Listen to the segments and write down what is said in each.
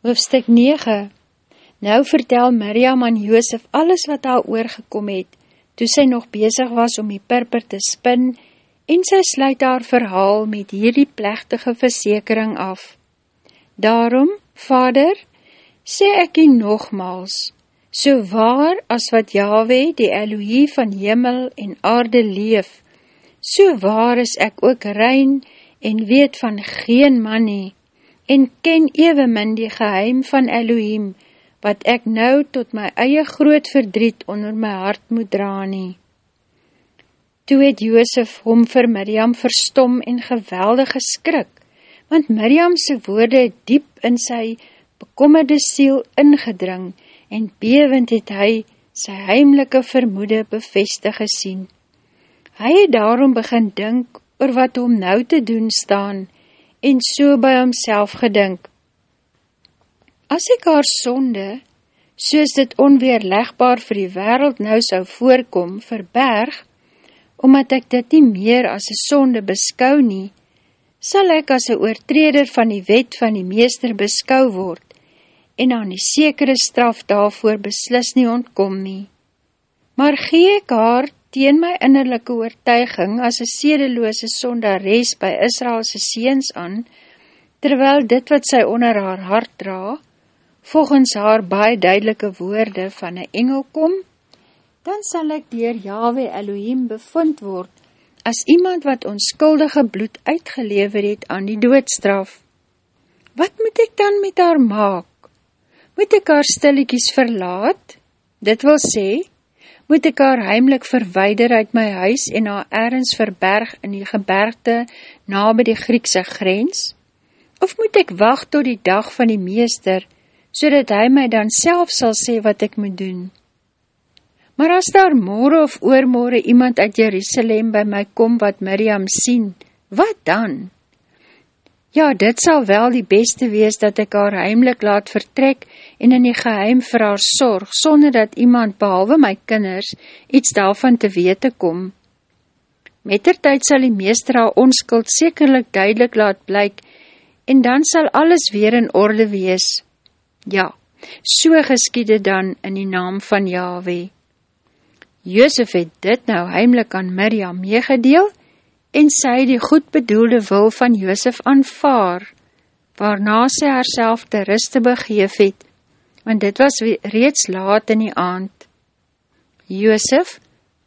Hoofstuk 9 Nou vertel Miriam aan Joosef alles wat haar oorgekom het, toe sy nog bezig was om die purper te spin, en sy sluit haar verhaal met hierdie plechtige versekering af. Daarom, vader, sê ek nie nogmaals, so waar as wat Yahweh, die Elohie van hemel en aarde leef, so waar is ek ook rein en weet van geen man nie, en ken ewemin die geheim van Elohim, wat ek nou tot my eie groot verdriet onder my hart moet dra nie. Toe het Joosef hom vir Miriam verstom en geweldig geskrik, want Miriamse woorde het diep in sy bekommerde siel ingedring en bewend het hy sy heimlike vermoede bevestig gesien. Hy het daarom begin dink oor wat hom nou te doen staan en so by homself gedink. As ek haar sonde, soos dit onweerlegbaar vir die wereld nou sou voorkom, verberg, omdat ek dit nie meer as een sonde beskou nie, sal ek as een oortreder van die wet van die meester beskou word, en aan die sekere straf daarvoor beslis nie ontkom nie. Maar gee ek haar teen my innerlijke oortuiging as een sedeloose sondares by Israelse seens aan, terwyl dit wat sy onder haar hart dra, volgens haar baie duidelike woorde van een engel kom, dan sal ek dier Yahweh Elohim bevind word, as iemand wat onskuldige bloed uitgelever het aan die doodstraf. Wat moet ek dan met haar maak? Moet ek haar stillekies verlaat? Dit wil sê, moet ek haar heimlik verweider uit my huis en haar ergens verberg in die gebergte na by die Griekse grens? Of moet ek wacht tot die dag van die meester, so dat hy my dan self sal sê wat ek moet doen? Maar as daar morgen of oormorgen iemand uit Jerusalem by my kom wat Miriam sien, wat dan? Ja, dit sal wel die beste wees dat ek haar heimlik laat vertrek en in die geheim vir haar sorg, sonder dat iemand, behalwe my kinders, iets daarvan te wete kom. Mettertijd sal die meester haar onskuld sekerlik duidelik laat blyk en dan sal alles weer in orde wees. Ja, so geskiede dan in die naam van Yahweh. Joosef het dit nou heimlik aan Miriam meegedeel en sy die goed bedoelde wil van Joosef aanvaar, waarna sy haarself te ruste begeef het, want dit was reeds laat in die aand. Joosef,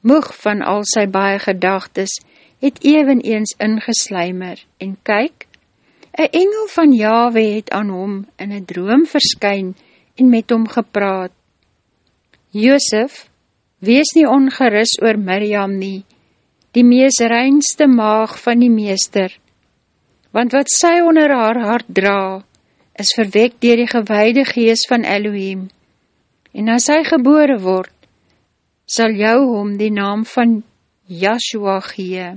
moeg van al sy baie gedagtes, het even eens ingesluimer, en kyk, een engel van Yahweh het aan hom in een droom verskyn en met hom gepraat. Joosef, wees nie ongeris oor Miriam nie, die mees reinste maag van die meester, want wat sy onder haar hart dra, is verwek dier die gewaide gees van Elohim, en as hy gebore word, sal jou hom die naam van Yahshua gee.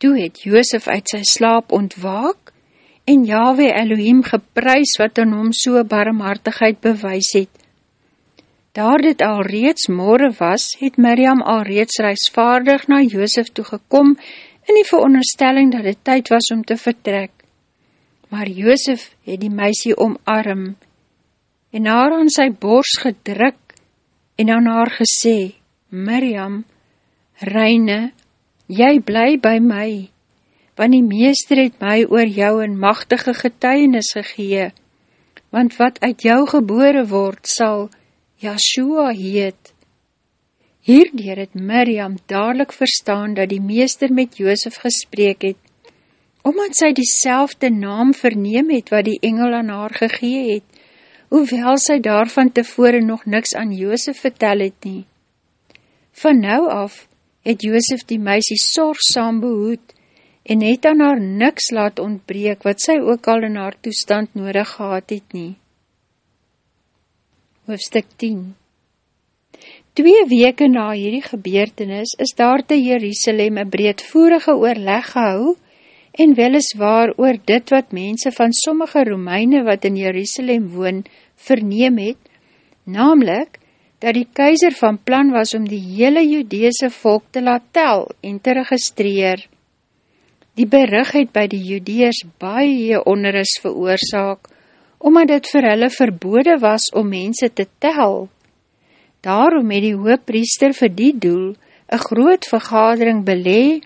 Toe het Joosef uit sy slaap ontwaak, en Yahweh Elohim geprys wat aan hom so barmhartigheid bewys het, Daar dit al reeds morgen was, het Miriam al reeds reisvaardig na Joosef toegekom in die veronderstelling dat het tyd was om te vertrek. Maar Joosef het die meisie omarm en haar aan sy bors gedruk en aan haar gesê, Miriam, Reine, jy bly by my, want die meester het my oor jou in machtige getuienis gegee, want wat uit jou gebore word sal, Yahshua heet. Hierdeer het Miriam dadelijk verstaan dat die meester met Joosef gespreek het, omdat sy die naam verneem het wat die engel aan haar gegee het, hoewel sy daarvan tevore nog niks aan Joosef vertel het nie. Van nou af het Joosef die meisie sorgsaam behoed en het aan haar niks laat ontbreek wat sy ook al in haar toestand nodig gehad het nie hoofstuk 10 Twee weke na hierdie gebeurtenis is daar te Jerusalem een breedvoerige oorleg gehou en weliswaar oor dit wat mense van sommige Romeine wat in Jerusalem woon verneem het, namelijk dat die keizer van plan was om die hele Judeese volk te laat tel en te registreer. Die berig het by die judeers baie onrus veroorzaak, omdat het vir hulle verbode was om mense te tel. Daarom het die hoopriester vir die doel een groot vergadering belee,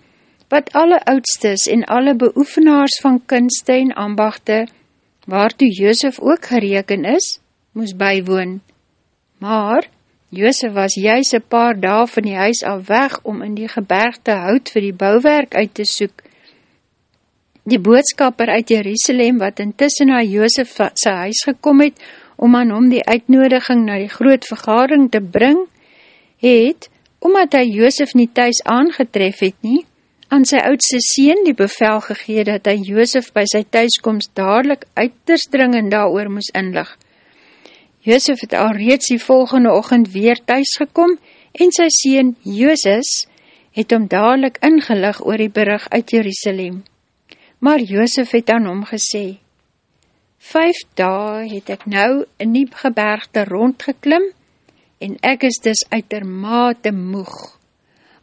wat alle oudstes en alle beoefenaars van kunste en ambachte, waartoe Joosef ook gereken is, moes bywoon. Maar, Joosef was juist een paar daal van die huis al weg om in die gebergte hout vir die bouwwerk uit te soek. Die boodskapper uit Jerusalem, wat intussen na Joosef sy huis gekom het, om aan hom die uitnodiging na die groot vergadering te bring, het, omdat hy Joosef nie thuis aangetref het nie, aan sy oudste sien die bevel gegee dat hy Joosef by sy thuiskomst dadelijk uiters dringend daar moes inlig. Joosef het al reeds die volgende ochend weer thuis gekom en sy sien Joosef het om dadelijk ingelig oor die berig uit Jerusalem. Maar Joosef het aan hom gesê, Vijf dae het ek nou in die gebergte rondgeklim en ek is dus uitermate moeg.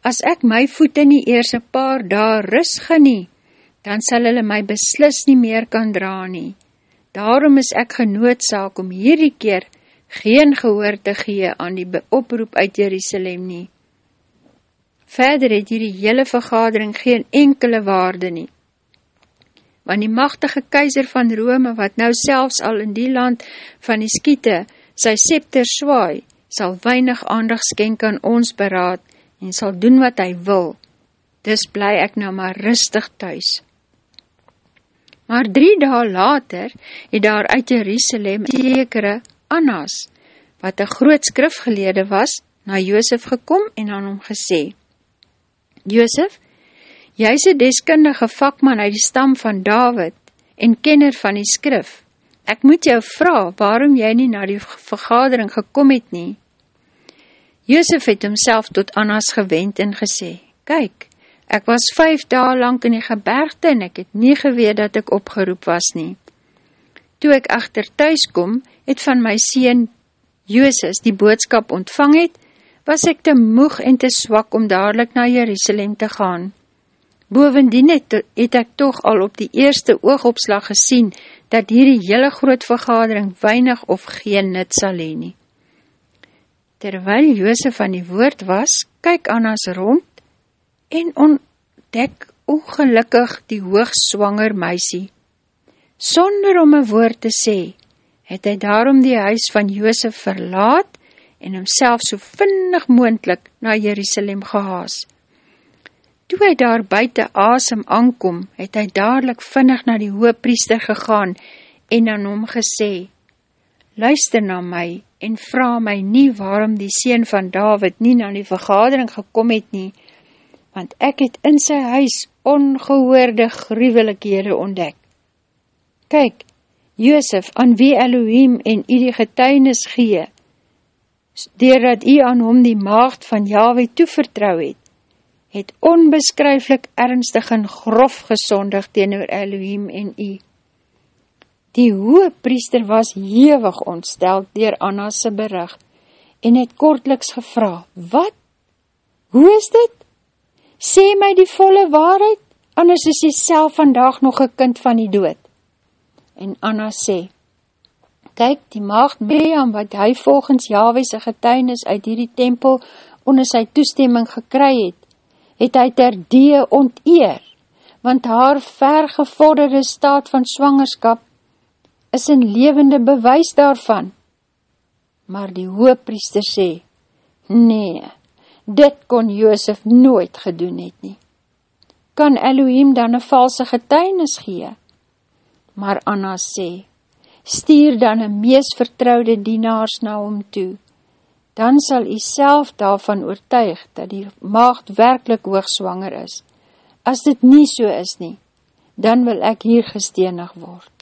As ek my voet in die eerste paar daar rus genie, dan sal hulle my beslis nie meer kan dra nie. Daarom is ek genoodsaak om hierdie keer geen gehoor te gee aan die oproep uit Jerusalem nie. Verder het hierdie hele vergadering geen enkele waarde nie. Want die machtige keizer van Rome, wat nou selfs al in die land van die skiete sy scepter swaai, sal weinig aandag skenk aan ons beraad en sal doen wat hy wil, dis bly ek nou maar rustig thuis. Maar drie daal later het daar uit Jerusalem sekere Annas, wat een groot skrifgelede was, na Joosef gekom en aan hom gesê, Joosef, jy is een deskundige vakman uit die stam van David en kenner van die skrif. Ek moet jou vraag waarom jy nie na die vergadering gekom het nie. Joosef het homself tot Annas gewend en gesê, Kyk, ek was vijf daal lang in die gebergte en ek het nie geweet dat ek opgeroep was nie. Toe ek achter thuis kom, het van my sien Joosef die boodskap ontvang het, was ek te moeg en te swak om dadelijk na Jerusalem te gaan. Bovendien het, het ek toch al op die eerste oogopslag gesien, dat hierdie hele groot vergadering weinig of geen nut sal heen nie. Terwyl Joosef van die woord was, kyk Annas rond en ontdek ongelukkig die hoogswanger meisie. Sonder om een woord te sê, het hy daarom die huis van Joosef verlaat en homself so vinnig moendlik na Jerusalem gehaas. Toe hy daar buiten asem aankom, het hy dadelijk vinnig na die hoopriester gegaan en aan hom gesê, Luister na my, en vraag my nie waarom die sien van David nie na die vergadering gekom het nie, want ek het in sy huis ongehoorde gruwelikhede ontdek. Kyk, Joosef, aan wie Elohim en u die getuinis gee, doordat u aan hom die maagd van Yahweh toevertrouw het, het onbeskryflik ernstig en grof gesondig teen Elohim en u. Die hoë priester was hewig ontsteld dier Anna's berig en het kortliks gevra, wat? Hoe is dit? Sê my die volle waarheid, anders is jy self vandag nog een kind van die dood. En Anna sê, kyk die maagd Miriam wat hy volgens Yahweh's getuinis uit hierdie tempel onder sy toestemming gekry het, het hy ter die onteer, want haar vergevorderde staat van swangerskap is een levende bewys daarvan. Maar die hoopriester sê, nee, dit kon Joosef nooit gedoen het nie. Kan Elohim dan een valse getuinis gee? Maar Anna sê, stuur dan een mees vertrouwde dienaars na hom toe, dan sal hy self daarvan oortuig, dat die maagd werkelijk hoogzwanger is. As dit nie so is nie, dan wil ek hier gestenig word.